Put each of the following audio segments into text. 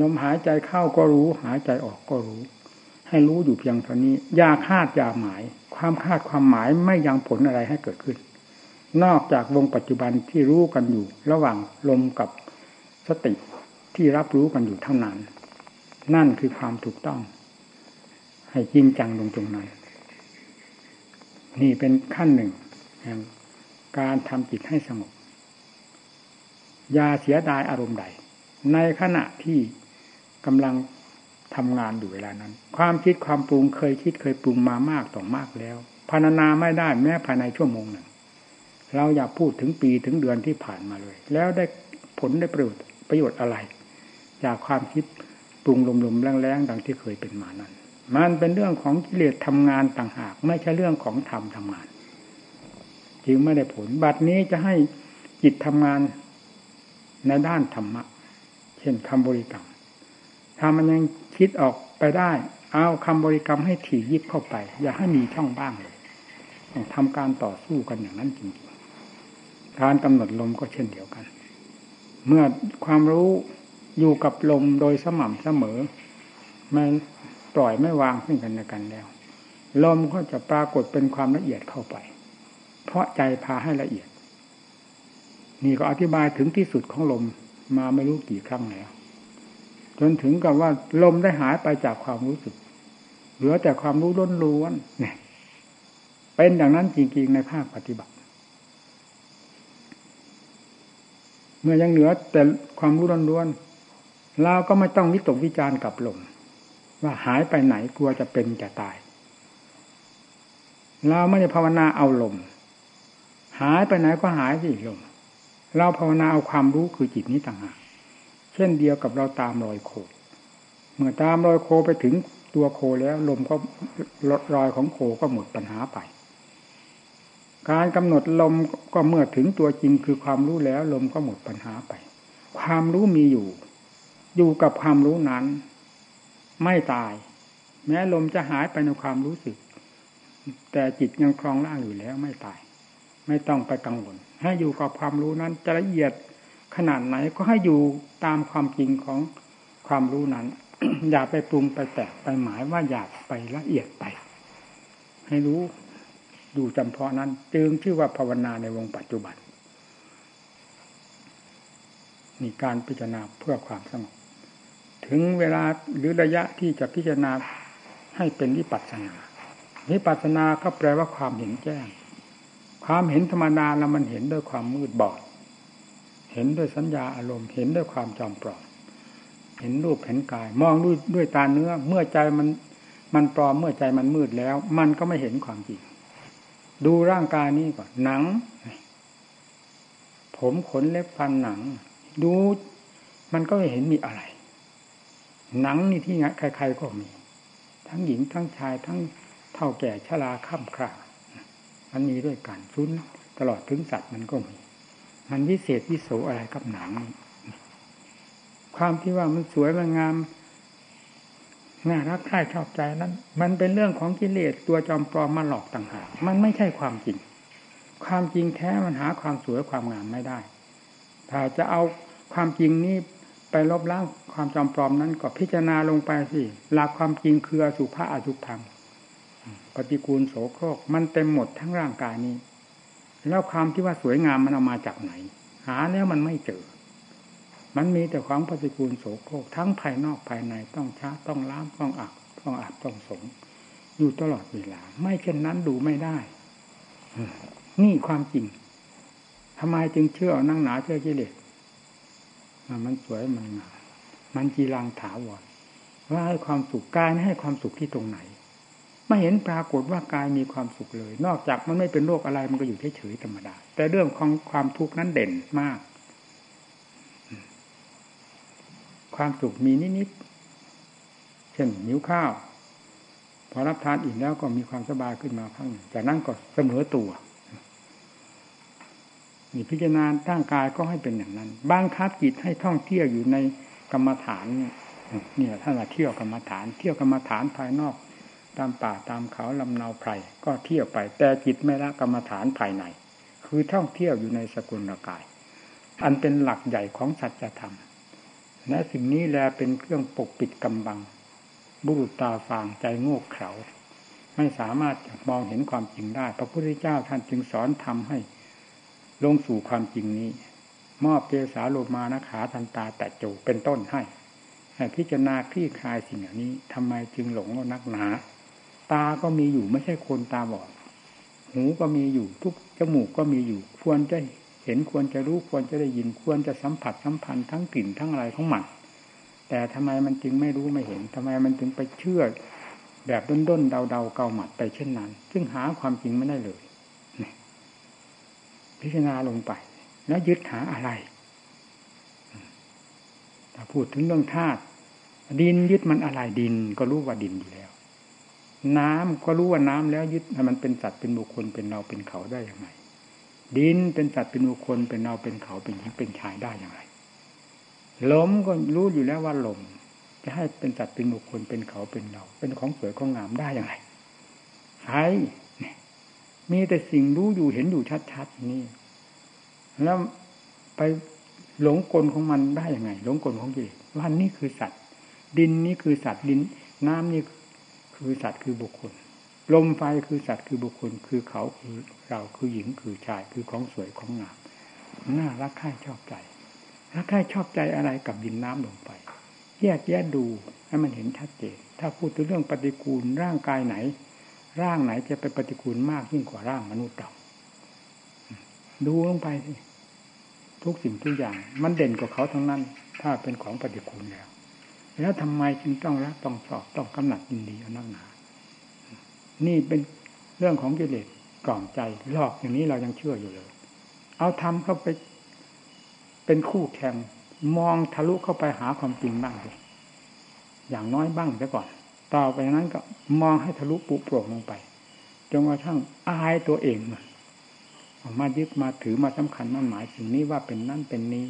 ลมหายใจเข้าก็รู้ หายใจออกก็รู้ ให้รู้อยู่เพียงเท่านี้อย่าคาดอย่าหมาย ความคาดความหมายไม่ยังผลอะไรให้เกิดขึ้น นอกจากวงปัจจุบันที่รู้กันอยู่ ระหว่างลมกับสติที่รับรู้กันอยู่เท่านั้น นั่นคือความถูกต้อง ให้จริงจังลงตรงนั้น นี่เป็นขั้นหนึ่งแห่งการทำจิตให้สงบอย่าเสียดายอารมณ์ใด ในขณะที่กำลังทำงานอยู่เวลานั้น ความคิดความปรุงเคยคิดเคยปรุงมามากต่อมากแล้วพารนาไม่ได้แม้ภายในชั่วโมงหนึ่ง เราอย่าพูดถึงปีถึงเดือนที่ผ่านมาเลย แล้วได้ผลได้ประโยชน์ประโยชน์อะไร จากความคิดปรุงลมๆแรงๆดังที่เคยเป็นมานั้น มันเป็นเรื่องของกิเลสทำงานต่างหาก ไม่ใช่เรื่องของธรรมทำงาน จึงไม่ได้ผล บัดนี้จะให้จิตทำงานในด้านธรรมะ ช่นคำบริกรรม ถ้ามันยังคิดออกไปได้ เอาคำบริกรรมให้ถี่ยิบเข้าไป อย่าให้มีช่องบ้างเลยต้องทำการต่อสู้กันอย่างนั้นจริงๆการกำหนดลมก็เช่นเดียวกัน เมื่อความรู้อยู่กับลมโดยสม่ำเสมอไม่ปล่อยไม่วางซึ่งกันและกันแล้ว ลมก็จะปรากฏเป็นความละเอียดเข้าไป เพราะใจพาให้ละเอียด นี่ก็อธิบายถึงที่สุดของลม มาไม่รู้กี่ครั้งแล้วจนถึงกับว่าลมได้หายไปจากความรู้สึก เหลือแต่ความรู้ล้นล้วนเนี่ยเป็นอย่างนั้นจริงๆในภาคปฏิบัติ เมื่อยังเหลือแต่ความรู้ล้นล้วนเราก็ไม่ต้องวิตกวิจารณ์กับลมว่าหายไปไหนกลัวจะเป็นจะตาย เราไม่ได้ภาวนาเอาลม หายไปไหนก็หายสิลม เราภาวนาเอาความรู้คือจิตนี้ต่างหากเช่นเดียวกับเราตามรอยโค เมื่อตามรอยโคไปถึงตัวโคแล้วลมก็ลดรอยของโคก็หมดปัญหาไป การกำหนดลมก็เมื่อถึงตัวจริงคือความรู้แล้ว ลมก็หมดปัญหาไป ความรู้มีอยู่ อยู่กับความรู้นั้น ไม่ตาย แม้ลมจะหายไปในความรู้สึก แต่จิตยังคลองล่างอยู่แล้วไม่ตาย ไม่ต้องไปกังวล ให้อยู่กับความรู้นั้นจะละเอียดขนาดไหนก็ให้อยู่ตามความจริงของความรู้นั้น อย่าไปปรุงไปแตกไปหมายว่าอยากไปละเอียดไป ให้รู้อยู่จำเพาะนั้น จึงชื่อว่าภาวนาในวงปัจจุบันนี่การพิจารณาเพื่อความสงบถึงเวลาหรือระยะที่จะพิจารณาให้เป็นวิปัสสนาวิปัสสนาก็แปลว่าความเห็นแจ้ง ความเห็นธรรมดาแล้วมันเห็นด้วยความมืดบอด เห็นด้วยสัญญาอารมณ์ เห็นด้วยความจอมปลอมเห็นรูปเห็นกาย มองด้วยด้วยตาเนื้อ เมื่อใจมันมันปลอมเมื่อใจมันมืดแล้ว มันก็ไม่เห็นความจริง ดูร่างกายนี้ก่อนหนัง ผมขนเล็บฟันหนัง ดูมันก็ไม่เห็นมีอะไร หนังนี่ที่ใครๆก็มี ทั้งหญิงทั้งชายทั้งเท่าแก่ชราข้ามครา มันมีด้วยกันชุนตลอดถึงสัตว์มันก็มี มันวิเศษวิโสอะไรกับหนังความที่ว่ามันสวยมันงามน่ารักใคร่ชอบใจนั้น มันเป็นเรื่องของกิเลสตัวจอมปลอมมาหลอกต่างหากมันไม่ใช่ความจริง ความจริงแท้มันหาความสวยความงามไม่ได้ ถ้าจะเอาความจริงนี้ไปลบล้างความจอมปลอมนั้นก็พิจารณาลงไปสิหลักความจริงคืออสุภะอสุพัง ปฏิกูลโสโครกมันเต็มหมดทั้งร่างกายนี้ แล้วความที่ว่าสวยงามมันเอามาจากไหน หาแล้วมันไม่เจอ มันมีแต่ความปฏิกูลโสโครกทั้งภายนอกภายในต้องช้าต้องล้างต้องอักต้องอาบต้องสงอยู่ตลอดเวลา ไม่เช่นนั้นดูไม่ได้นี่ความจริงทำไมจึงเชื่อนั่งหนาเชื่อกิเลสมันสวยมันงามมันจีรังถาวรว่าให้ความสุขกายให้ความสุขที่ตรงไหน ไม่เห็นปรากฏว่ากายมีความสุขเลย นอกจากมันไม่เป็นโรคอะไรมันก็อยู่เฉยๆธรรมดา แต่เรื่องของความทุกข์นั้นเด่นมาก ความสุขมีนิดๆเช่นนิ้วข้าว พอรับทานอิ่มแล้วก็มีความสบายขึ้นมาพังจากนั้นก็เสมอตัวนี่พิจารณาร่างกายก็ให้เป็นอย่างนั้นบางคับจิตให้ท่องเที่ยวอยู่ในกรรมฐานเนี่ยท่านว่าเที่ยวกรรมฐาน เที่ยวกรรมฐานภายนอก ตามป่าตามเขาลำเนาไพรก็เที่ยวไป แต่จิตไม่ละกรรมฐานภายใน คือท่องเที่ยวอยู่ในสกุลกาย อันเป็นหลักใหญ่ของสัจธรรมและสิ่งนี้แลเป็นเครื่องปกปิดกำบัง บุรุษตาฟางใจโง่เขลาไม่สามารถมองเห็นความจริงได้ พระพุทธเจ้าท่านจึงสอนทำให้ลงสู่ความจริงนี้ มอบเกสาโลมานะขาทันตาแต่โจเป็นต้นให้พิจารณาคลี่คลายสิ่งเหล่านี้ทำไมจึงหลงนักหนา ตาก็มีอยู่ไม่ใช่คนตาบอด หูก็มีอยู่ ทุกจมูกก็มีอยู่ ควรจะเห็นควรจะรู้ควรจะได้ยินควรจะสัมผัสสัมพันธ์ทั้งกลิ่นทั้งอะไรของมันแต่ทำไมมันจึงไม่รู้ไม่เห็นทำไมมันจึงไปเชื่อแบบด้นด้นเดาเดาเกาหมัดไปเช่นนั้น ซึ่งหาความจริงไม่ได้เลยพิจารณาลงไป แล้วยึดหาอะไรถ้าพูดถึงเรื่องธาตุดินยึดมันอะไรดินก็รู้ว่าดินอยู่แล้ว น้ำก็รู้ว่าน้ำแล้วยึดมันเป็นสัตว์เป็นบุคคลเป็นเราเป็นเขาได้ยังไงดินเป็นสัตว์เป็นบุคคลเป็นเราเป็นเขาเป็นหญิงเป็นชายได้อย่างไรลมก็รู้อยู่แล้วว่าลมจะให้เป็นสัตว์เป็นบุคคลเป็นเขาเป็นเรา เป็นของสวยของงามได้อย่างไรไฟมีแต่สิ่งรู้อยู่เห็นอยู่ชัดๆนี่แล้วไปหลงกลของมันได้ยังไง หลงกลของกิเลสว่านี่คือสัตว์ ดินนี่คือสัตว์ดิน น้ำนี่ คือสัตว์คือบุคคล ลมไฟคือสัตว์คือบุคคล คือเขาคือเราคือหญิงคือชายคือของสวยของงามน่ารักใคร่ชอบใจรักใคร่ชอบใจอะไรกับดินน้ำลมไฟแยกแยะดูให้มันเห็นชัดเจนถ้าพูดถึงเรื่องปฏิกูลร่างกายไหน ร่างไหนจะเป็นปฏิกูลมากยิ่งกว่าร่างมนุษย์เราดูลงไปสิทุกสิ่งทุกอย่าง มันเด่นกว่าเขาทั้งนั้น ถ้าเป็นของปฏิกูลแล้ว แล้วทำไมจึงต้องรักต้องสอบต้องกำหนัดยินดีเอานักหนา นี่เป็นเรื่องของกิเลสกล่อมใจหลอกอย่างนี้เรายังเชื่ออยู่เลย เอาทำเข้าไป เป็นคู่แข่งมองทะลุเข้าไปหาความจริงบ้างเลยอย่างน้อยบ้างซะก่อน ต่อไปนั้นก็มองให้ทะลุปุโปร่งลงไป จนกระทั่งอายตัวเองมายึดมาถือมาสำคัญมั่นหมายสิ่งนี้ว่าเป็นนั่นเป็นนี้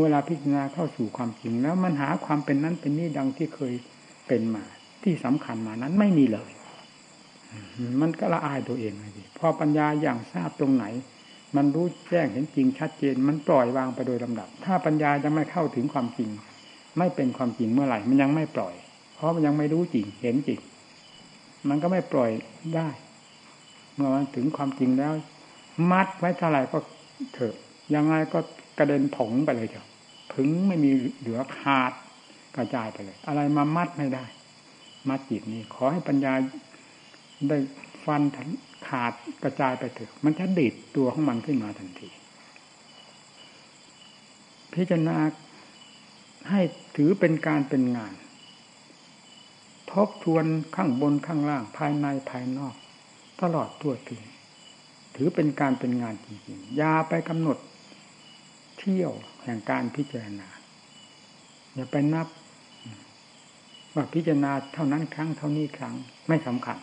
เวลาพิจารณาเข้าสู่ความจริง แล้วมันหาความเป็นนั้นเป็นนี้ดังที่เคยเป็นมา ที่สำคัญมานั้นไม่มีเลย มันก็ละอายตัวเองเลยพอปัญญาอย่างทราบตรงไหน มันรู้แจ้งเห็นจริงชัดเจน มันปล่อยวางไปโดยลำดับ ถ้าปัญญายังไม่เข้าถึงความจริง ไม่เป็นความจริงเมื่อไหร่ มันยังไม่ปล่อย เพราะมันยังไม่รู้จริงเห็นจริงมันก็ไม่ปล่อยได้ เมื่อมันถึงความจริงแล้ว มัดไว้เท่าไหร่ก็เถอะ ยังไงก็กระเด็นผงไปเลยเถอะถึงไม่มีเหลือขาดกระจายไปเลย อะไรมามัดไม่ได้ มัดจิตนี้ ขอให้ปัญญาได้ฟันขาดกระจายไปเถอะ มันจะดิดตัวของมันขึ้นมาทันที พิจารณาให้ถือเป็นการเป็นงาน ทบทวนข้างบนข้างล่างภายในภายนอก ตลอดตัวถึง ถือเป็นการเป็นงานจริงๆอย่าไปกำหนด เที่ยวแห่งการพิจารณา อย่าไปนับ ว่าพิจารณาเท่านั้นครั้งเท่านี้ครั้งไม่สำคัญ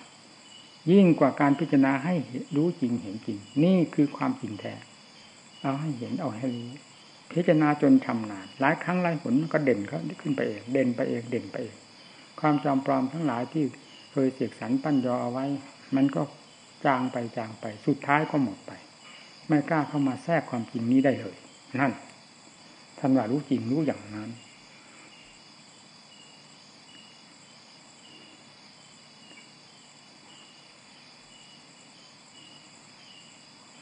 ยิ่งกว่าการพิจารณาให้รู้จริงเห็นจริง นี่คือความจริงแท้เอาให้เห็นเอาให้รู้พิจารณาจนชำนาญหลายครั้งหลายผลก็เด่นเขาขึ้นไปเองเด่นไปเองเด่นไปเองความจำปลอมทั้งหลายที่เคยเสกสรรปั้นยอเอาไว้ มันก็จางไปจางไป สุดท้ายก็หมดไป ไม่กล้าเข้ามาแทรกความจริงนี้ได้เลย นั่นท่านว่ารู้จริงรู้อย่างนั้น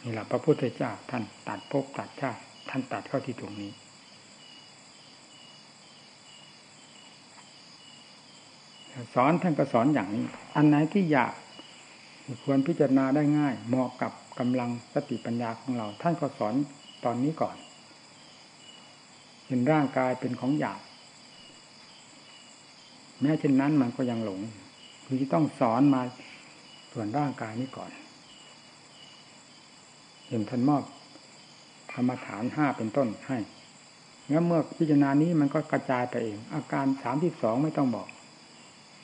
นี่แหละพระพุทธเจ้าท่านตัดภพตัดชาติท่านตัดเข้าที่ตรงนี้ สอนท่านก็สอนอย่างนี้ อันไหนที่อยากควรพิจารณาได้ง่าย เหมาะกับกำลังสติปัญญาของเรา ท่านก็สอนตอนนี้ก่อน เห็นร่างกายเป็นของหยาบแม้เช่นนั้นมันก็ยังหลงคือต้องสอนมาส่วนร่างกายนี้ก่อนเห็นท่านมอบธรรมฐานห้าเป็นต้นให้แล้วเมื่อพิจารณานี้มันก็กระจายไปเอง อาการสามที่สองไม่ต้องบอก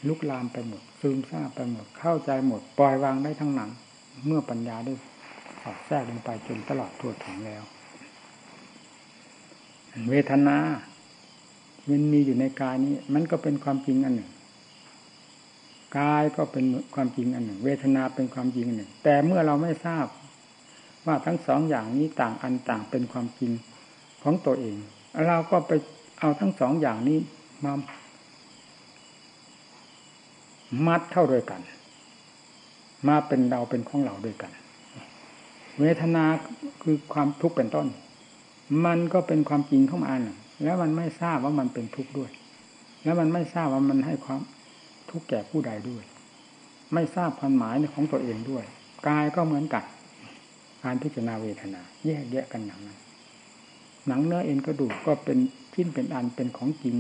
ลุกลามไปหมด ซึมซาบไปหมด เข้าใจหมด ปล่อยวางได้ทั้งหนัง เมื่อปัญญาได้สอดแทรกลงไปจนตลอดทั่วถึงแล้ว เวทนามันมีอยู่ในกายนี้ มันก็เป็นความจริงอันหนึ่งกายก็เป็นความจริงอันหนึ่ง เวทนาเป็นความจริงอันหนึ่ง แต่เมื่อเราไม่ทราบ ว่าทั้งสองอย่างนี้ต่างอันต่างเป็นความจริงของตัวเอง เราก็ไปเอาทั้งสองอย่างนี้มามัดเข้าด้วยกัน มาเป็นเราเป็นของเราด้วยกัน เวทนาคือความทุกข์เป็นต้น มันก็เป็นความจริงข้ามาหนึ่งแล้วมันไม่ทราบว่ามันเป็นทุกข์ด้วย แล้วมันไม่ทราบว่ามันให้ความทุกข์แก่ผู้ใดด้วย ไม่ทราบความหมายของตัวเองด้วยกายก็เหมือนกันการพิจารณาเวทนา แยกแยะกันอย่างนั้นหนังเนื้อเอ็นกระดูกก็เป็นชิ้นเป็นอันเป็นของจริง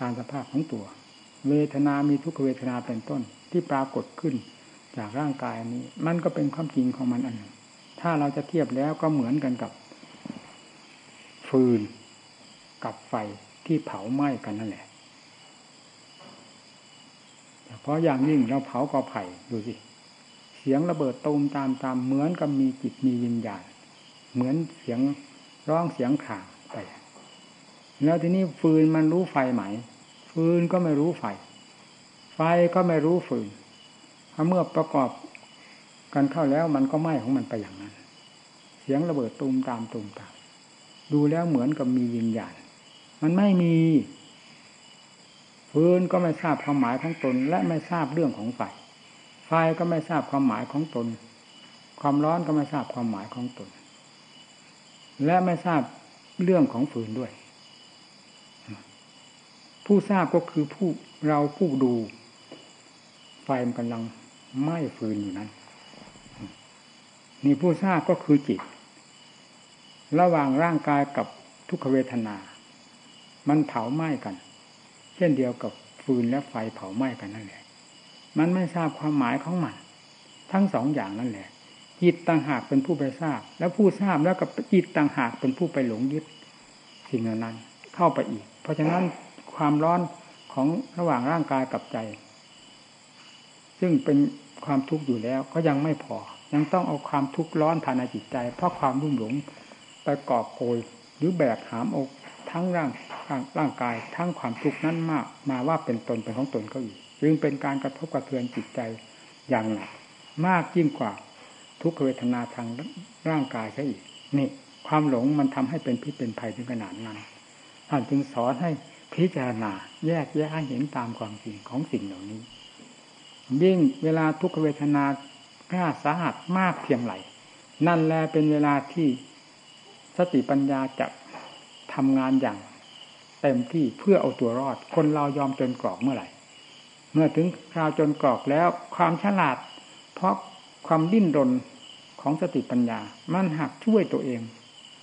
ตามสภาพของตัว เวทนามีทุกขเวทนาเป็นต้นที่ปรากฏขึ้นจากร่างกายนี้ มันก็เป็นความจริงของมันอันหนึ่งถ้าเราจะเทียบแล้วก็เหมือนกันกับ ฟืนกับไฟที่เผาไหม้กันนั่นแหละเพราะอย่างยิ่งเราเผากอไผ่ดูสิ เสียงระเบิดตูมตามตามเหมือนกับมีจิตมีวิญญาณ เหมือนเสียงร้องเสียงข่าไป แล้วทีนี้ฟืนมันรู้ไฟไหม ฟืนก็ไม่รู้ไฟ ไฟก็ไม่รู้ฟืนเมื่อประกอบกันเข้าแล้วมันก็ไหม้ของมันไปอย่างนั้น เสียงระเบิดตูมตามตูมตาม ดูแล้วเหมือนกับมีวิญญาณ มันไม่มีฟืนก็ไม่ทราบความหมายของตน และไม่ทราบเรื่องของไฟ ไฟก็ไม่ทราบความหมายของตน ความร้อนก็ไม่ทราบความหมายของตน และไม่ทราบเรื่องของฝืนด้วย ผู้ทราบก็คือผู้เราผู้ดู ไฟมันกำลังไหม้ฟืนอยู่นั้นนี่ผู้ทราบก็คือจิต ระหว่างร่างกายกับทุกขเวทนา มันเผาไหม้กัน เช่นเดียวกับฟืนและไฟเผาไหม้กันนั่นแหละ มันไม่ทราบความหมายของมัน ทั้งสองอย่างนั่นแหละ จิตต่างหากเป็นผู้ไปทราบ แล้วผู้ทราบแล้วกับจิตต่างหากเป็นผู้ไปหลงยึดสิ่งนั้นเข้าไปอีก เพราะฉะนั้นความร้อนของระหว่างร่างกายกับใจ ซึ่งเป็นความทุกข์อยู่แล้วก็ยังไม่พอ ยังต้องเอาความทุกข์ร้อนภายในจิตใจ เพราะความรุ่มหลง ไปกอบโกยหรือแบกหามอกทั้งร่างร่างกายทั้งความทุกข์นั้นมากมาว่าเป็นตนเป็นของตนก็อีกจึงเป็นการกระทบกระเทือนจิตใจอย่างหนักมากยิ่งกว่าทุกขเวทนาทางร่างกายใช่อีกนี่ ความหลงมันทำให้เป็นพิษเป็นภัยถึงขนาดนั้นท่านจึงสอนให้พิจารณาแยกแยะให้เห็นตามความจริงของสิ่งเหล่านี้ ยิ่งเวลาทุกขเวทนากล้าสาหัสมากเพียงไรนั่นแลเป็นเวลาที่ สติปัญญาจะทำงานอย่างเต็มที่เพื่อเอาตัวรอด คนเรายอมจนกรอกเมื่อไหร่ เมื่อถึงคราวจนกรอกแล้วความฉลาด เพราะความดิ้นรนของสติปัญญา มันหักช่วยตัวเอง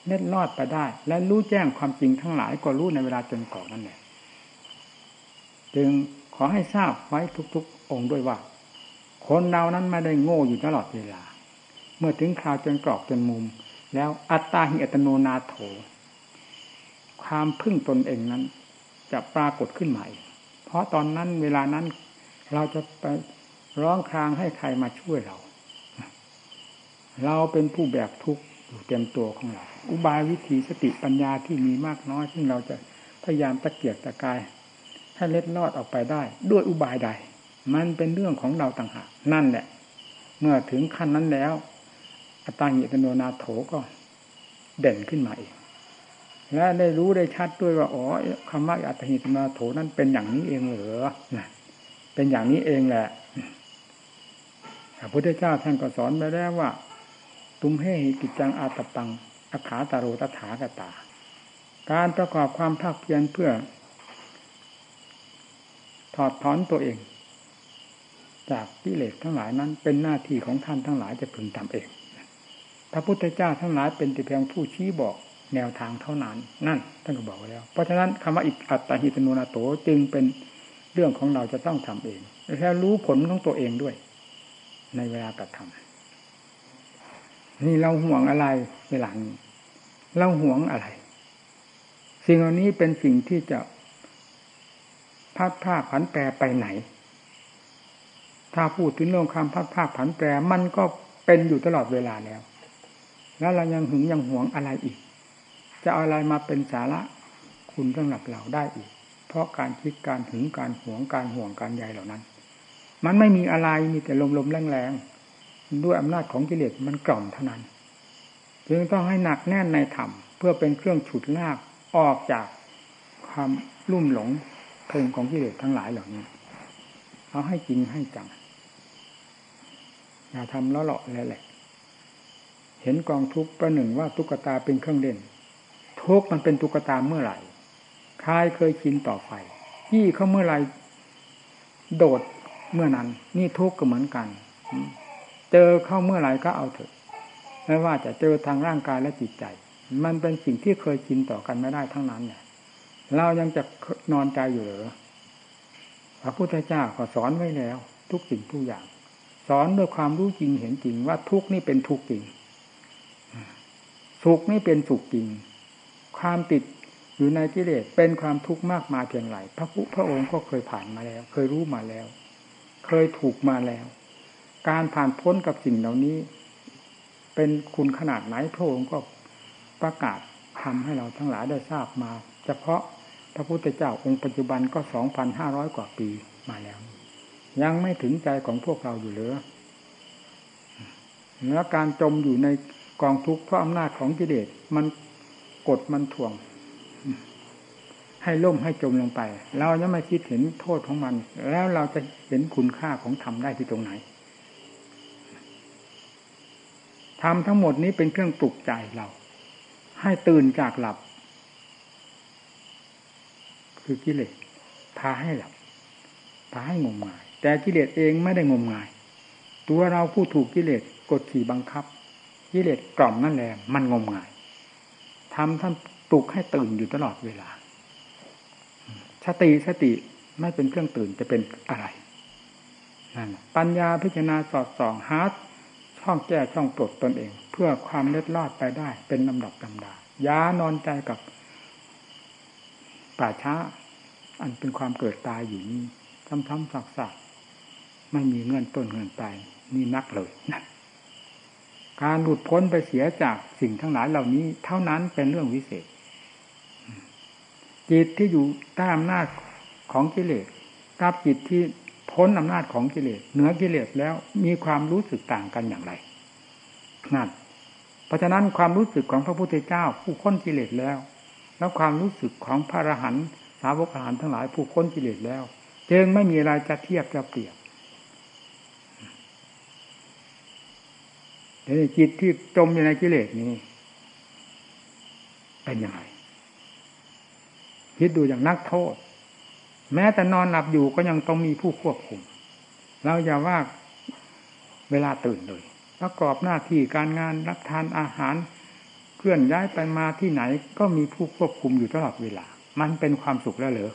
เล็ดลอดไปได้ และรู้แจ้งความจริงทั้งหลายก็รู้ในเวลาจนกรอกนั่นแหละจึงขอให้ทราบไว้ทุกๆ องค์ด้วยว่า คนเรานั้นไม่ได้โง่อยู่ตลอดเวลา เมื่อถึงคราวจนกรอกจนมุม แล้วอัตตาหิอัตโนนาโถ ความพึ่งตนเองนั้น จะปรากฏขึ้นใหม่ เพราะตอนนั้นเวลานั้นเราจะไปร้องครางให้ใครมาช่วยเรา เราเป็นผู้แบกทุกข์อยู่เต็มตัวของเรา อุบายวิธีสติปัญญาที่มีมากน้อย ซึ่งเราจะพยายามตะเกียกตะกาย ให้เล็ดลอดออกไปได้ ด้วยอุบายใด มันเป็นเรื่องของเราต่างหากนั่นแหละ เมื่อถึงขั้นนั้นแล้ว อัตตาหิตโนนาโถก็เด่นขึ้นมาเองและได้รู้ได้ชัดด้วยว่าอ๋อคำว่าอัตหิตมาโถนั้นเป็นอย่างนี้เองเหรอเป็นอย่างนี้เองแหละพระพุทธเจ้าท่านก็สอนไปแล้วว่า ตุมเฮหิกิจังอาตปังอาขาตาโรตถากตา การประกอบความภาคเพียรเพื่อ ถอดถอนตัวเอง จากกิเลสทั้งหลายนั้นเป็นหน้าที่ของท่านทั้งหลายจะพึงทำเอง พระพุทธเจ้าทั้งหลายเป็นแต่เพียงผู้ชี้บอกแนวทางเท่านั้น นั่นท่านก็บอกไว้แล้ว เพราะฉะนั้นคำว่าอิอัตตาหิตโนนาโตจึงเป็นเรื่องของเราจะต้องทำเองและแค่รู้ผลของตัวเองด้วย ในเวลากระทำนี่เราห่วงอะไรเวลานี้เราห่วงอะไร สิ่งเหล่านี้เป็นสิ่งที่จะพัดผ้าผันแปรไปไหน ถ้าพูดถึงเรื่องความพัดผ้าผันแปรมันก็เป็นอยู่ตลอดเวลาแล้ว แล้วเรายังหึงยังหวงอะไรอีก จะเอาอะไรมาเป็นสาระคุณสำหรับเราได้อีก เพราะการคิดการถึงการหวงการห่วงการใยเหล่านั้น มันไม่มีอะไรมีแต่ลมๆแรงๆด้วยอำนาจของกิเลสมันกล่อมเท่านั้นจึงต้องให้หนักแน่นในธรรมเพื่อเป็นเครื่องฉุดลากออกจากความลุ่มหลงเพลิงของกิเลสทั้งหลายเหล่านี้ เอาให้จริงให้จังอย่าทำล้อหลอกแล้วแหละ เห็นกองทุกข์ประหนึ่งว่าตุ๊กตาเป็นเครื่องเล่น ทุกมันเป็นตุ๊กตาเมื่อไหร่คายเคยชินต่อไฟยี่เขาเมื่อไหร่โดดเมื่อนั้น นี่ทุกข์ก็เหมือนกัน เจอเข้าเมื่อไหร่ก็เอาเถอะไม่ว่าจะเจอทางร่างกายและจิตใจ มันเป็นสิ่งที่เคยชินต่อกันไม่ได้ทั้งนั้นเนี่ยเรายังจะนอนใจอยู่หรือพระพุทธเจ้าก็สอนไว้แล้ว ทุกสิ่งทุกอย่าง สอนด้วยความรู้จริงเห็นจริงว่าทุกนี่เป็นทุกจริง สุขนี่เป็นสุขจริง ความติดอยู่ในกิเลสเป็นความทุกข์มากมาเพียงไรพระพุพระองค์ก็เคยผ่านมาแล้ว เคยรู้มาแล้ว เคยถูกมาแล้ว การผ่านพ้นกับสิ่งเหล่านี้ เป็นคุณขนาดไหนพระองค์ก็ประกาศทำให้เราทั้งหลายได้ทราบมา เฉพาะพระพุทธเจ้าองค์ปัจจุบันก็สองพันห้าร้อยกว่าปีมาแล้ว ยังไม่ถึงใจของพวกเราอยู่เลยแล้วการจมอยู่ใน กองทุกข์เพราะอำนาจของกิเลสมันกดมันถ่วง ให้ล่มให้จมลงไป เรายังไม่คิดเห็นโทษของมัน แล้วเราจะเห็นคุณค่าของธรรมได้ที่ตรงไหนธรรมทั้งหมดนี้เป็นเครื่องปลุกใจเรา ให้ตื่นจากหลับ คือกิเลสพาให้หลับพาให้งมงาย แต่กิเลสเองไม่ได้งมงาย ตัวเราผู้ถูกกิเลสกดขี่บังคับ กิเลสกล่อมนั่นแหละมันงมงายทำท่านปลุกให้ตื่นอยู่ตลอดเวลา สติสติไม่เป็นเครื่องตื่นจะเป็นอะไรนั่นปัญญาพิจารณาสอดส่องหาช่องแก้ช่องปลดตนเอง เพื่อความเล็ดลอดไปได้ เป็นลำดับลำดาย้านอนใจกับป่าช้า อันเป็นความเกิดตายอยู่นี้ทำๆสักๆไม่มีเงินต้นเงินปลายนี่นักเลยนะ การหลุดพ้นไปเสียจากสิ่งทั้งหลายเหล่านี้ เท่านั้นเป็นเรื่องวิเศษ จิตที่อยู่ใต้อำนาจของกิเลสกับจิตที่พ้นอำนาจของกิเลสเหนือกิเลสแล้วมีความรู้สึกต่างกันอย่างไรนั่นเพราะฉะนั้นความรู้สึกของพระพุทธเจ้า ผู้พ้นกิเลสแล้ว แล้วความรู้สึกของพระอรหันต์สาวกอรหันต์ทั้งหลายผู้พ้นกิเลสแล้ว จึงไม่มีอะไรจะเทียบจะเปรียบ แต่จิตที่จมอยู่ในกิเลสนี้เป็นยังไงคิดดูอย่างนักโทษ แม้แต่นอนหลับอยู่ก็ยังต้องมีผู้ควบคุม เราอย่าว่าเวลาตื่นเลยประกอบหน้าที่การงานรับทานอาหาร เคลื่อนย้ายไปมาที่ไหน ก็มีผู้ควบคุมอยู่ตลอดเวลา มันเป็นความสุขแล้วเหรอ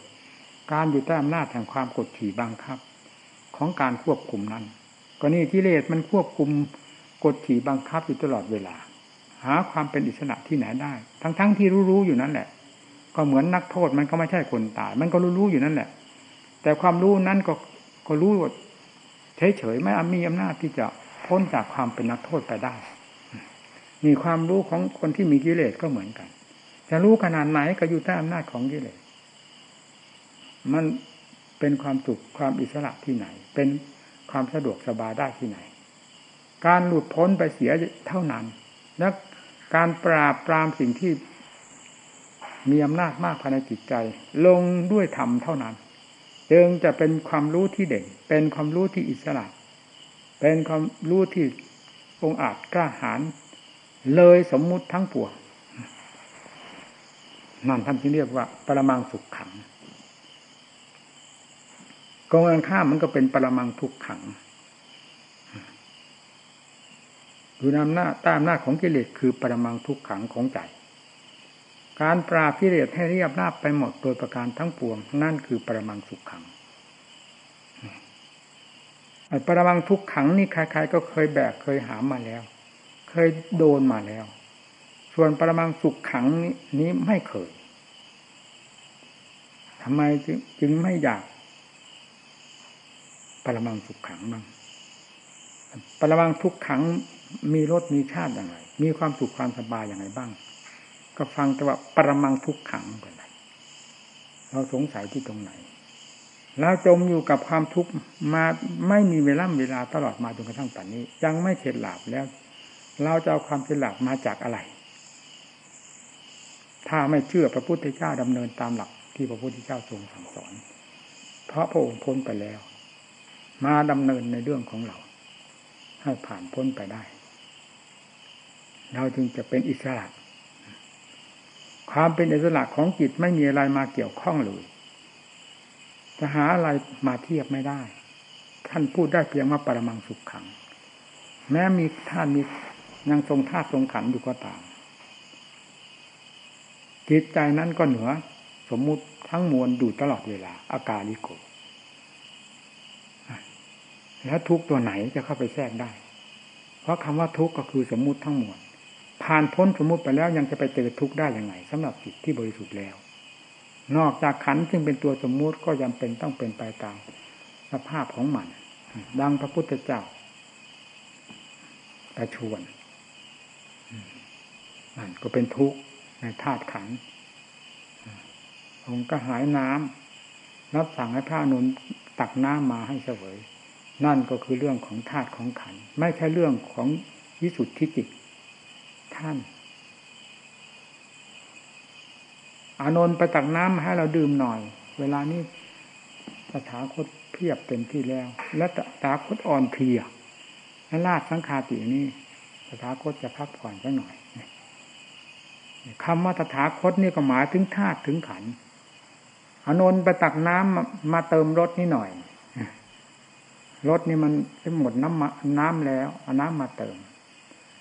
การอยู่ใต้อำนาจแห่งความกดขี่บังคับ ของการควบคุมนั้น ก็นี่กิเลสมันควบคุม กดขี่บังคับอยู่ตลอดเวลา หาความเป็นอิสระที่ไหนได้ ทั้งๆทที่รู้ๆอยู่นั่นแหละ ก็เหมือนนักโทษมันก็ไม่ใช่คนตาย มันก็รู้ๆอยู่นั่นแหละ แต่ความรู้นั้นก็ก็รู้เฉยๆไม่มีอำนาจที่จะพ้นจากความเป็นนักโทษไปได้ มีความรู้ของคนที่มีกิเลสก็เหมือนกัน จะรู้ขนาดไหนก็อยู่ใต้อำนาจของกิเลส มันเป็นความสุขความอิสระที่ไหน เป็นความสะดวกสบายได้ที่ไหน การหลุดพ้นไปเสียเท่านั้น และการปราบปรามสิ่งที่มีอำนาจมากภายในจิตใจ ลงด้วยธรรมเท่านั้น จึงจะเป็นความรู้ที่เด่นเป็นความรู้ที่อิสระ เป็นความรู้ที่องอาจกล้าหาญเลยสมมุติทั้งปวงนั่นท่านที่เรียกว่า ปรมังสุขขังกองอันข้ามมันก็เป็นปรมังทุกขัง อยู่ในอำนาจตามอำนาจของกิเลสคือปรมังทุกขังของใจ การปราบกิเลสให้เรียบราบไปหมดโดยประการทั้งปวง นั่นคือปรมังสุขขังปรมังทุกขังนี่ใครๆก็เคยแบกเคยหามมาแล้ว เคยโดนมาแล้ว ส่วนปรมังสุขขังนี้ไม่เคยทำไมจึงไม่อยาก ปรมังสุขขังบ้างปรมังทุกขัง มีรสมีชาติอย่างไร มีความสุขความสบายอย่างไรบ้าง ก็ฟังแต่ว่าปรมังทุกขังเป็นไรเราสงสัยที่ตรงไหน แล้วจมอยู่กับความทุกข์มาไม่มีเวลาเวลาตลอดมาจนกระทั่งป่านนี้ ยังไม่เฉดหลาบแล้ว เราจะเอาความเฉดหลาบมาจากอะไร ถ้าไม่เชื่อพระพุทธเจ้าดำเนินตามหลักที่พระพุทธเจ้าทรงสั่งสอน เพราะพระองค์พ้นไปแล้ว มาดำเนินในเรื่องของเรา ให้ผ่านพ้นไปได้ เราจึงจะเป็นอิสระ ความเป็นอิสระของจิตไม่มีอะไรมาเกี่ยวข้องเลยจะหาอะไรมาเทียบไม่ได้ ท่านพูดได้เพียงว่าปรมังสุขขัง แม้มีท่านมียังทรงธาตุทรงขันอยู่ก็ตามจิตใจนั้นก็เหนือ สมมุติทั้งมวลอยู่ตลอดเวลา อากาลิโกแล้วทุกตัวไหนจะเข้าไปแทรกได้ เพราะคำว่าทุกก็คือสมมุติทั้งมวล ผ่านพ้นสมมุติไปแล้วยังจะไปเจอทุกข์ได้ยังไงสำหรับจิตที่บริสุทธิ์แล้ว นอกจากขันซึ่งเป็นตัวสมมุติก็ยังเป็นต้องเป็นไปตามสภาพของมัน ดังพระพุทธเจ้าประชวนนั่นก็เป็นทุกข์ในธาตุขันองค์ก็หายน้ำรับสั่งให้พระนุนตักน้ำมาให้เสวย นั่นก็คือเรื่องของธาตุของขัน ไม่ใช่เรื่องของวิสุทธิจิต ท่าน อานนท์ไปตักน้ำให้เราดื่มหน่อย เวลานี้สถาคตเพียบเต็มที่แล้ว และสถาคตอ่อนเพลียและลาดสังคาตินี้สถาคตจะพักผ่อนสักหน่อยคำว่าตถาคตนี่ก็หมายถึงธาตุถึงขันอานนท์ไปตักน้ำมามาเติมรถนี่หน่อยรถนี่มันหมดน้ำน้ำแล้วเอาน้ำมาเติม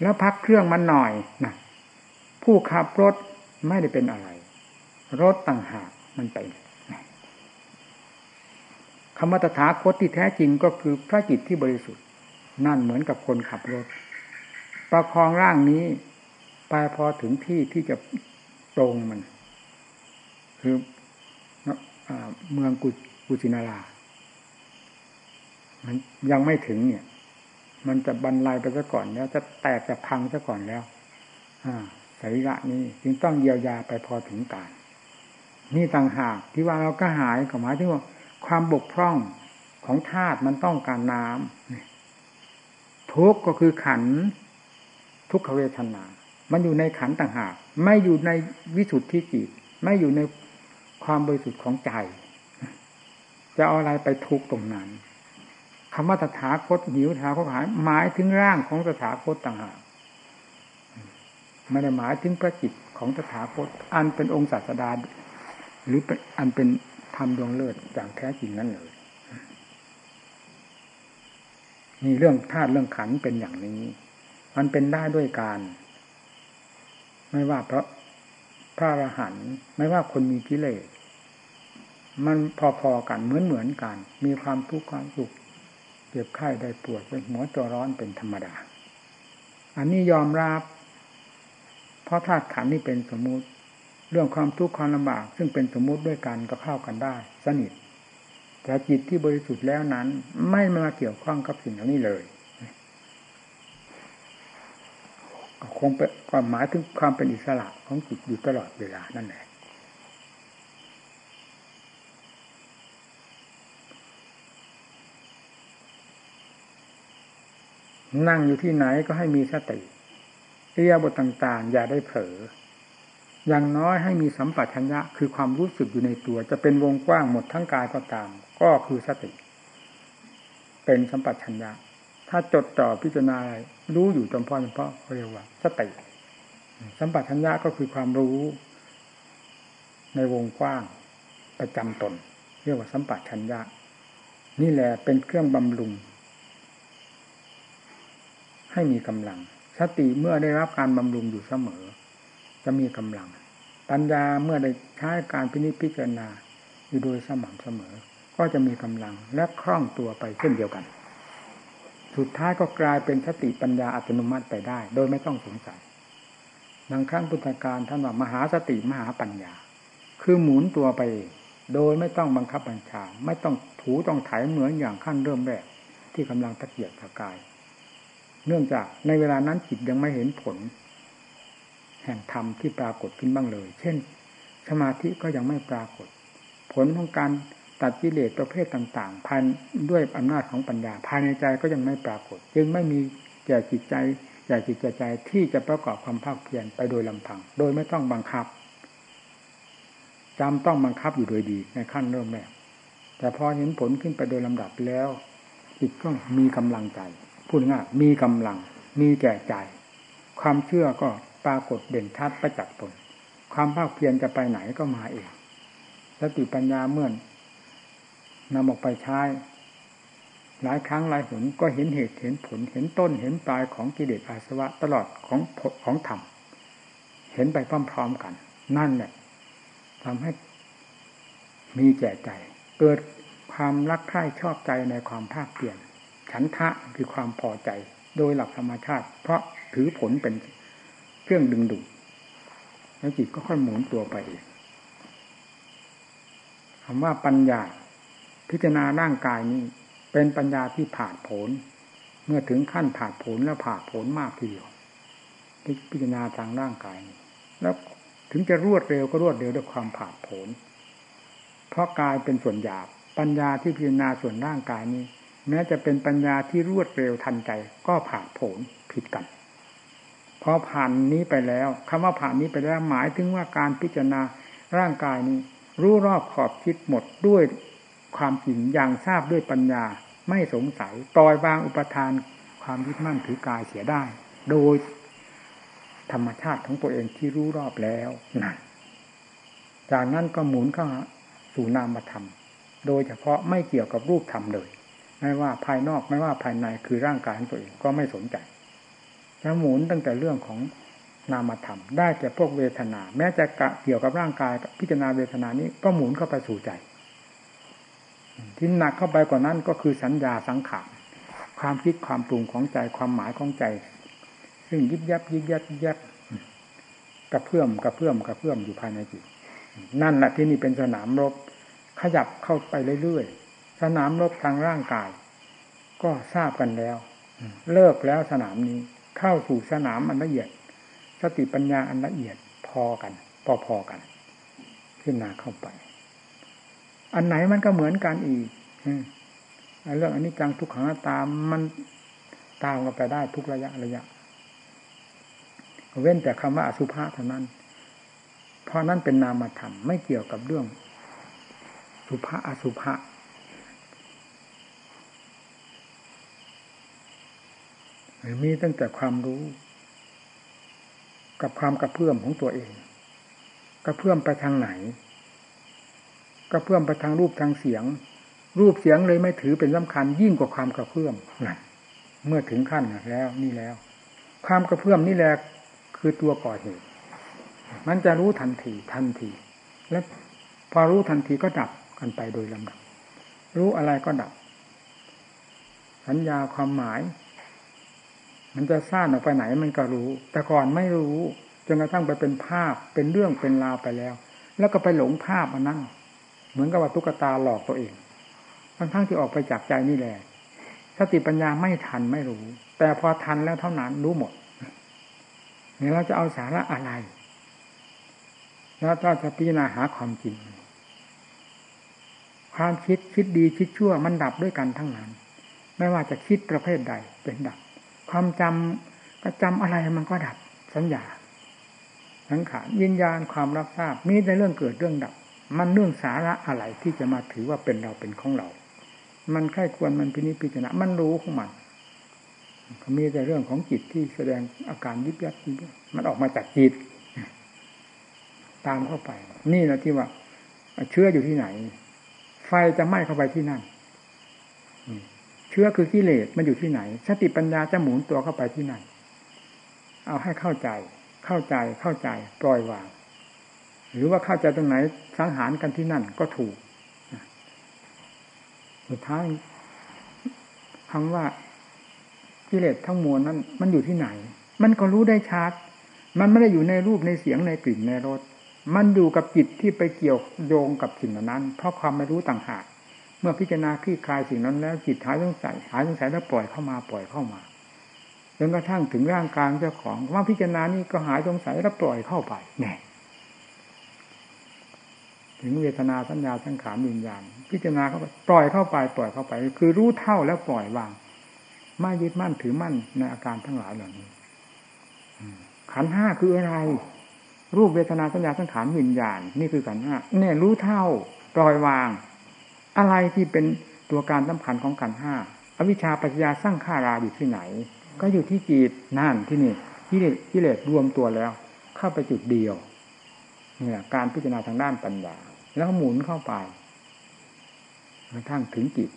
แล้วพักเครื่องมันหน่อยนะผู้ขับรถไม่ได้เป็นอะไร รถต่างหากมันเป็นคำว่าตถาคตที่แท้จริงก็คือพระจิตที่บริสุทธิ์ นั่นเหมือนกับคนขับรถ ประคองร่างนี้ไปพอถึงที่ที่จะตรงมัน คือเมืองกุกุจินารามันยังไม่ถึงเนี่ย มันจะบรรลัยไปซะก่อนแล้วจะแตกจะพังซะก่อนแล้วอ่าสาระนี้จึงต้องเยียวยาไปพอถึงการ นี่ต่างหากที่ว่าเราก็หายก็หมายถึงว่า ความบกพร่องของธาตุมันต้องการน้ำทุกก็คือขันทุกขเวทนา มันอยู่ในขันต่างหาก ไม่อยู่ในวิสุทธิจิต ไม่อยู่ในความบริสุทธิ์ของใจ จะเอาอะไรไปทุกตรงนั้น คำว่าตถาคตหิวถาเขาหายหมายถึงร่างของตถาคตต่างหากไม่ได้หมายถึงพระจิตของตถาคต อันเป็นองค์ศาสดาหรืออันเป็นธรรมดวงเลิศอย่างแท้จริงนั่นเลยมีเรื่องธาตุเรื่องขันเป็นอย่างนี้ มันเป็นได้ด้วยการ ไม่ว่าเพราะพระอรหันต์ไม่ว่าคนมีกิเลสมันพอๆกันเหมือนเหมือนกัน มีความทุกข์ความสุข เจ็บไข้ได้ปวดเป็นหัวตัวร้อนเป็นธรรมดา อันนี้ยอมรับ เพราะธาตุขันนี่เป็นสมมุติ เรื่องความทุกข์ความลำบาก ซึ่งเป็นสมมุติด้วยกันก็เข้ากันได้ สนิทแต่จิตที่บริสุทธิ์แล้วนั้น ไม่มาเกี่ยวข้องกับสิ่งเหล่านี้เลยคงเป็นความหมายถึงความเป็นอิสระของจิตอยู่ตลอดเวลานั่นแหละ นั่งอยู่ที่ไหนก็ให้มีสติเรียบทต่างๆ อย่าได้เผลออย่างน้อยให้มีสัมปชัญญะ คือความรู้สึกอยู่ในตัว จะเป็นวงกว้างหมดทั้งกายก็ตาม ก็คือสติ เป็นสัมปชัญญะ ถ้าจดจ่อพิจารณาอะไรรู้อยู่จำเพาะจำเพาะเรียกว่า สติสัมปชัญญะก็คือความรู้ ในวงกว้าง ประจำตน เรียกว่าสัมปชัญญะ นี่แหละเป็นเครื่องบำรุง ให้มีกำลัง สติเมื่อได้รับการบำรุงอยู่เสมอ จะมีกำลัง ปัญญาเมื่อได้ใช้การพินิจพิจารณาอยู่โดยสม่ำเสมอ ก็จะมีกำลังและคล่องตัวไปเช่นเดียวกัน สุดท้ายก็กลายเป็นสติปัญญาอัตโนมัติไปได้ โดยไม่ต้องสงสัยบางครั้งพุทธการท่านว่ามหาสติมหาปัญญา คือหมุนตัวไปโดยไม่ต้องบังคับบัญชา ไม่ต้องถูต้องไถเหมือนอย่างขั้นเริ่มแรกที่กำลังตะเกียบตะกาย เนื่องจากในเวลานั้นจิตยังไม่เห็นผล แห่งธรรมที่ปรากฏขึ้นบ้างเลย เช่น สมาธิก็ยังไม่ปรากฏ ผลของการตัดกิเลสประเภทต่างๆภายด้วยอำนาจของปัญญาภายในใจก็ยังไม่ปรากฏ จึงไม่มีแก่จิตใจแก่จิตใจที่จะประกอบความภาคเพียรไปโดยลำพัง โดยไม่ต้องบังคับจำต้องบังคับอยู่โดยดีในขั้นเริ่มแรกแต่พอเห็นผลขึ้นไปโดยลำดับแล้วจิตก็มีกำลังใจ พูดง่ายมีกำลัง มีแก่ใจความเชื่อก็ปรากฏเด่นชัดประจักษ์ตนความภาคเพียรจะไปไหนก็มาเองสติปัญญาเมื่อนนำออกไปใช้หลายครั้งหลายหนก็เห็นเหตุเห็นผลเห็นต้นเห็นปลายของกิเลสอาสวะตลอดของของธรรมเห็นไปพร้อมๆกัน นั่นแหละทำให้มีแก่ใจ เกิดความรักใคร่ชอบใจในความภาคเปลี่ยน ฉันทะคือความพอใจ โดยหลักธรรมชาติ เพราะถือผลเป็นเครื่องดึงดูดแล้วจิตก็ค่อยหมุนตัวไปเองคำว่าปัญญาพิจารณาร่างกายนี้ เป็นปัญญาที่ผ่าผล เมื่อถึงขั้นผ่าผลแล้วผ่าผลมากทีเดียวพิจารณาทางร่างกายนี้ แล้วถึงจะรวดเร็วก็รวดเร็วด้วยความผ่าผล เพราะกายเป็นส่วนหยาบปัญญาที่พิจารณาส่วนร่างกายนี้ แม้จะเป็นปัญญาที่รวดเร็วทันใจ ก็ผ่าผลผิดกันพอผ่านนี้ไปแล้วคำว่าผ่านนี้ไปแล้วหมายถึงว่าการพิจารณาร่างกายนี้ รู้รอบขอบคิดหมดด้วยความจริงอย่างทราบด้วยปัญญาไม่สงสัยปล่อยวางอุปทานความยึดมั่นถือกายเสียได้ โดยธรรมชาติของตัวเองที่รู้รอบแล้วนั่นจากนั้นก็หมุนเข้าสู่นามธรรม โดยเฉพาะไม่เกี่ยวกับรูปธรรมเลย ไม่ว่าภายนอกไม่ว่าภายในคือร่างกายของตัวเองก็ไม่สนใจจะหมุนตั้งแต่เรื่องของนามธรรม ได้แก่พวกเวทนา แม้จะกะเกี่ยวกับร่างกายพิจารณาเวทนานี้ก็หมุนเข้าไปสู่ใจ ที่หนักเข้าไปกว่านั้นก็คือสัญญาสังขารความคิดความปรุงของใจความหมายของใจ ซึ่งยิบยับยิบยับยิบยับกระเพื่อมกระเพื่อมกระเพื่อมอยู่ภายในจิตนั่นแหละที่นี่เป็นสนามรบขยับเข้าไปเรื่อยๆ สนามรบทางร่างกาย ก็ทราบกันแล้ว เลิกแล้วสนามนี้เข้าสู่สนามอันละเอียด สติปัญญาอันละเอียดพอกัน พอๆกันพิจารณาเข้าไป อันไหนมันก็เหมือนกันอีกเรื่องอันนี้จังทุกขังตามมันตามกันไปได้ทุกระยะระยะ เว้นแต่คำว่าอสุภะเท่านั้น เพราะนั้นเป็นนามธรรมไม่เกี่ยวกับเรื่อง สุภาอสุภะ มีตั้งแต่ความรู้ กับความกระเพื่อมของตัวเอง กระเพื่อมไปทางไหน กระเพื่อมไปทางรูปทางเสียง รูปเสียงเลยไม่ถือเป็นสำคัญ ยิ่งกว่าความกระเพื่อมนั่นเมื่อถึงขั้นแล้วนี่แล้ว ความกระเพื่อมนี่แหละคือตัวก่อเหตุ มันจะรู้ทันทีทันที และพอรู้ทันทีก็ดับกันไปโดยลำดับ รู้อะไรก็ดับ สัญญาความหมาย มันจะสร้างออกไปไหนมันก็รู้ แต่ก่อนไม่รู้จนกระทั่งไปเป็นภาพเป็นเรื่องเป็นราวไปแล้ว แล้วก็ไปหลงภาพอันนั้นเหมือนกับว่าตุ๊กตาหลอกตัวเองทั้งทั้งที่ออกไปจากใจนี่แหละสติปัญญาไม่ทันไม่รู้ แต่พอทันแล้วเท่านั้นรู้หมดเนี่ยเราจะเอาสาระอะไร แล้วถ้าจะพิจารณาหาความจริง ความคิดคิดดีคิดชั่วมันดับด้วยกันทั้งนั้น ไม่ว่าจะคิดประเภทใดเป็นดับ ความจำก็จำอะไรมันก็ดับ สัญญาสังขารวิญญาณความรับทราบมีแต่เรื่องเกิดเรื่องดับ มันเรื่องสาระอะไรที่จะมาถือว่าเป็นเราเป็นของเรา มันใครควรมันพินิจพิจารณามันรู้ของมันมีแต่เรื่องของจิตที่แสดงอาการยิบยับยิบมันออกมาจากจิต ตามเข้าไป นี่นะที่ว่า เชื้ออยู่ที่ไหน ไฟจะไหม้เข้าไปที่นั่น เชื้อคือกิเลสมันอยู่ที่ไหน สติปัญญาจะหมุนตัวเข้าไปที่นั่นเอาให้เข้าใจ เข้าใจเข้าใจ ปล่อยวาง หรือว่าเข้าใจตรงไหนสังหารกันที่นั่นก็ถูกสุดท้ายคำว่ากิเลสทั้งมวลนั้น มันอยู่ที่ไหน มันก็รู้ได้ชัดมันไม่ได้อยู่ในรูปในเสียงในกลิ่นในรส มันอยู่กับจิตที่ไปเกี่ยวโยงกับสิ่งนั้น เพราะความไม่รู้ต่างหาก เมื่อพิจารณาคลี่คลายสิ่งนั้นแล้วจิตหายสงสัยหายสงสัยแล้วปล่อยเข้ามาปล่อยเข้ามาจนกระทั่งถึงร่างกายเจ้าของว่าพิจารณานี้ก็หายสงสัยแล้วปล่อยเข้าไปแน่ถึงเวทนาสัญญาสังขารวิญญาณพิจารณาเข้าไปปล่อยเข้าไปปล่อยเข้าไป คือรู้เท่าแล้วปล่อยวางไม่ยึดมั่นถือมั่นในอาการทั้งหลายเหล่านี้ขันห้าคืออะไร รูปเวทนาสัญญาสังขารวิญญาณ นี่คือขันห้าเนี่ยรู้เท่า ปล่อยวาง อะไรที่เป็นตัวการสำคัญของขันห้าอวิชชาปัญญาสร้างข้าราอยู่ที่ไหน ก็อยู่ที่จิตนั่นที่นี่ที่เลที่เลสรวมตัวแล้ว เข้าไปจุดเดียวเนี่ยการพิจารณาทางด้านปัญญา แล้วหมุนเข้าไปกระทั่งถึงจิต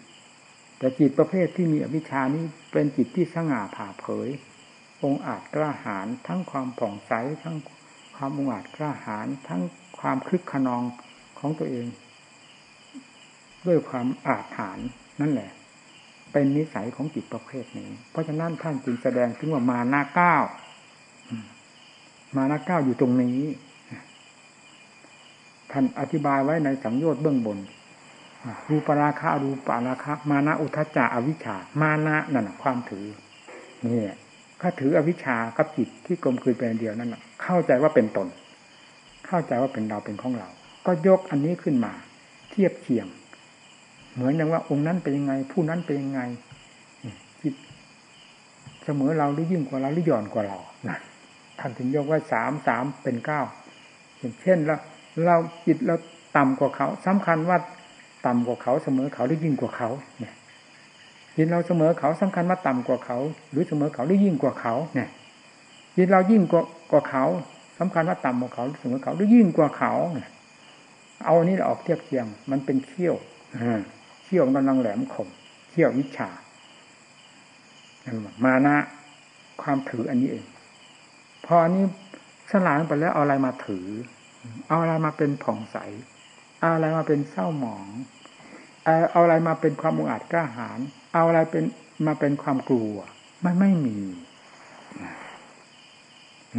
แต่จิตประเภทที่มีอวิชานี้เป็นจิตที่สง่าผ่าเผย องอาจกล้าหาญทั้งความผ่องใสทั้งความองอาจกล้าหาญทั้งความคึกขนองของตัวเอง ด้วยความอาจหารนั่นแหละ เป็นนิสัยของจิตประเภทนี้ เพราะฉะนั้นท่านจึงแสดงถึงว่ามานาเก้ามานาเก้าอยู่ตรงนี้ ท่านอธิบายไว้ในสังโยชน์เบื้องบนรูปราคะรูปราคะมานะอุทจจะอวิชชา มานะนั่นความถือนี่ถ้าถืออวิชชากับจิตที่กลมคืนเป็นเดียวนั่นเข้าใจว่าเป็นตน เข้าใจว่าเป็นเราเป็นของเรา ก็ยกอันนี้ขึ้นมา เทียบเคียง เหมือนอย่างว่าองค์นั้นเป็นยังไง ผู้นั้นเป็นยังไงจิตเสมอเราหรือยิ่งกว่าเราหรือหย่อนกว่าเรานะท่านถึงยกว่าสามสามเป็นเก้าอย่างเช่นเราเราจิตเราต่ำกว่าเขาสำคัญว่าต่ำกว่าเขาเสมอเขาหรือยิ่งกว่าเขาเนี่ยจิตเราเสมอเขาสำคัญว่าต่ำกว่าเขา หรือเสมอเขาหรือยิ่งกว่าเขาเนี่ยจิตเรายิ่งกว่ากว่าเขาสำคัญว่าต่ำกว่าเขาหรือเสมอเขาหรือยิ่งกว่าเขา เอาอันนี้ออกเทียบเทียงมันเป็นเขี้ยว เขี้ยวกำลังแหลมคมเขี้ยววิชามานะความถืออันนี้เอง พออันนี้สลายไปแล้วเอาอะไรมาถือ เอาอะไรมาเป็นผ่องใส เอาอะไรมาเป็นเศร้าหมอง เอาอะไรมาเป็นความมุอาจกล้าหาญเอาอะไรเป็นมาเป็นความกลัว มันไม่มี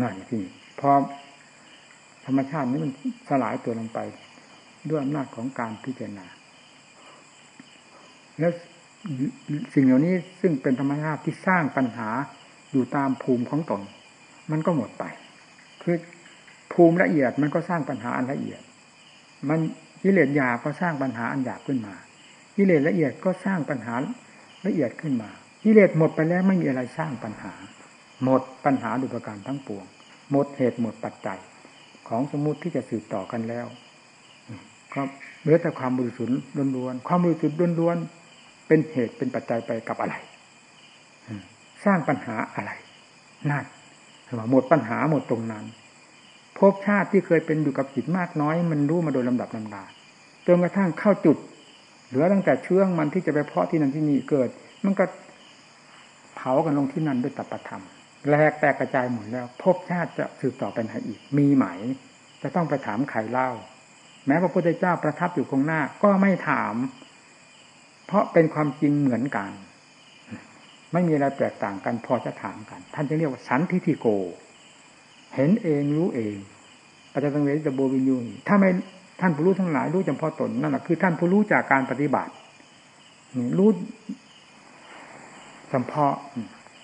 นั่นที่พอธรรมชาตินี้มันสลายตัวลงไป ด้วยอำนาจของการพิจารณา แล้วสิ่งเหล่านี้ซึ่งเป็นธรรมชาติที่สร้างปัญหาอยู่ตามภูมิของตน มันก็หมดไป คือภูมิละเอียดมันก็สร้างปัญหาอันละเอียด มันกิเลสหยาบก็สร้างปัญหาอันหยาบขึ้นมากิเลสละเอียดก็สร้างปัญหาละเอียดขึ้นมากิเลสหมดไปแล้วไม่มีอะไรสร้างปัญหา หมดปัญหาดุประการทั้งปวง หมดเหตุหมดปัจจัย ของสมมุติที่จะสืบต่อกันแล้วก็เหลือแต่ความบริสุทธิ์ล้วนๆความบริสุทธิ์ล้วนๆ เป็นเหตุเป็นปัจจัยไปกับอะไร สร้างปัญหาอะไรนั่นหมดปัญหาหมดตรงนั้นภพชาติที่เคยเป็นอยู่กับจิตมากน้อย มันรู้มาโดยลำดับลำดาจนกระทั่งเข้าจุด เหลือตั้งแต่เชื่องมันที่จะไปเพาะที่นั่นที่นี่เกิด มันก็เผากันลงที่นั่นด้วยตัปธรรมแหลกแตกกระจายหมดแล้วภพชาติจะสืบต่อไปไหนอีก มีไหม จะต้องไปถามใครเล่า แม้พระพุทธเจ้าประทับอยู่ตรงหน้า ก็ไม่ถาม เพราะเป็นความจริงเหมือนกัน ไม่มีอะไรแตกต่างกันพอจะถามกัน ท่านจะเรียกว่าสันทิทิโก เห็นเองรู้เองอาจารย์ตังเวจะโบวินยูถ้าไม่ท่านผู้รู้ทั้งหลายรู้เฉพาะตนนั่นแหละคือ ท่านผู้รู้จากการปฏิบัติรู้เฉพาะ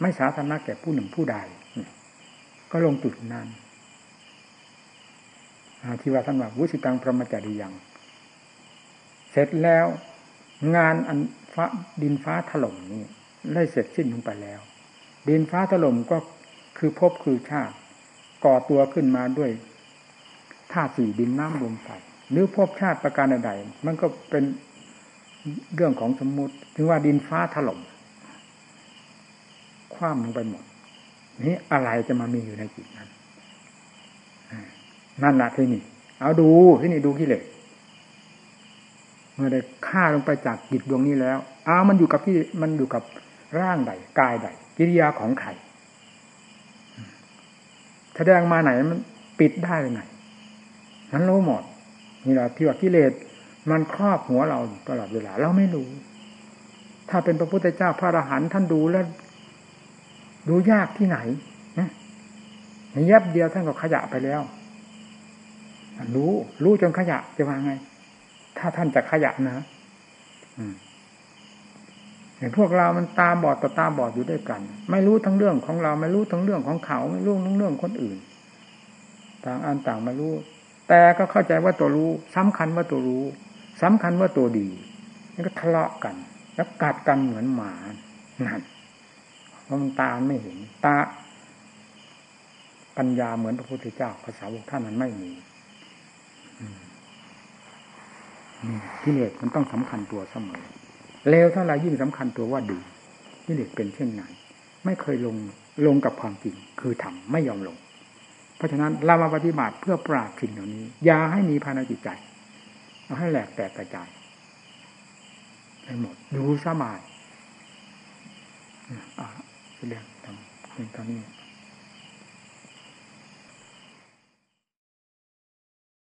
ไม่สาธารณะแก่ผู้หนึ่งผู้ใดก็ลงจุดนั้นที่ว่าท่านว่าวุสิตังประมาจริยัง เสร็จแล้ว งานอันฟ้าดินฟ้าถล่มนี้ได้เสร็จสิ้นลงไปแล้ว ดินฟ้าถล่มก็คือพบคือชาติ ก่อตัวขึ้นมาด้วยธาตุสี่ดินน้ำลมไฟหรือพบชาติประการใดมันก็เป็นเรื่องของสมมุติถึงว่าดินฟ้าถล่มคว่ำลงไปหมด นี่อะไรจะมามีอยู่ในจิตนั้นนั่นแหละที่นี่ เอาดูที่นี่ดูกิเลส เมื่อได้ฆ่าลงไปจากจิตดวงนี้แล้วอ้ามันอยู่กับที่มันอยู่กับร่างใดกายใดกิริยาของใครแสดงมาไหนมันปิดได้เลยไงนั้นรู้หมดนี่แหละที่ว่ากิเลสมันครอบหัวเราตลอดเวลาเราไม่รู้ ถ้าเป็นพระพุทธเจ้าพระอรหันต์ท่านดูแล้วดูยากที่ไหนนะในยับเดียวท่านก็ขยะไปแล้ว รู้ รู้จนขยะจะว่าไง ถ้าท่านจะขยะนะเห็นพวกเรามันตาบอดต่อตาบอดอยู่ด้วยกัน ไม่รู้ทั้งเรื่องของเรา ไม่รู้ทั้งเรื่องของเขา ไม่รู้ทั้งเรื่องคนอื่น ต่างอันต่างไม่รู้ แต่ก็เข้าใจว่าตัวรู้สำคัญว่าตัวรู้สำคัญว่าตัวดีนี่ก็ทะเลาะกัน แล้วกัดกันเหมือนหมานั่นเพราะมันตาไม่เห็นตาปัญญาเหมือนพระพุทธเจ้าภาษาวกท่านมันไม่มี กิเลสมันต้องสำคัญตัวเสมอเลวเท่าไรยิ่งสำคัญตัวว่าดีกิเลสเป็นเช่นไหนไม่เคยลงลงกับความจริง คือทำไม่ยอมลง เพราะฉะนั้นเรามาปฏิบัติเพื่อปราบสิ่งเหล่านี้อย่าให้มีภายในจิตใจเอาให้แหลกแตกกระจายไปหมดดูสบายอ่าเรื่องทำเรื่องตอนนี้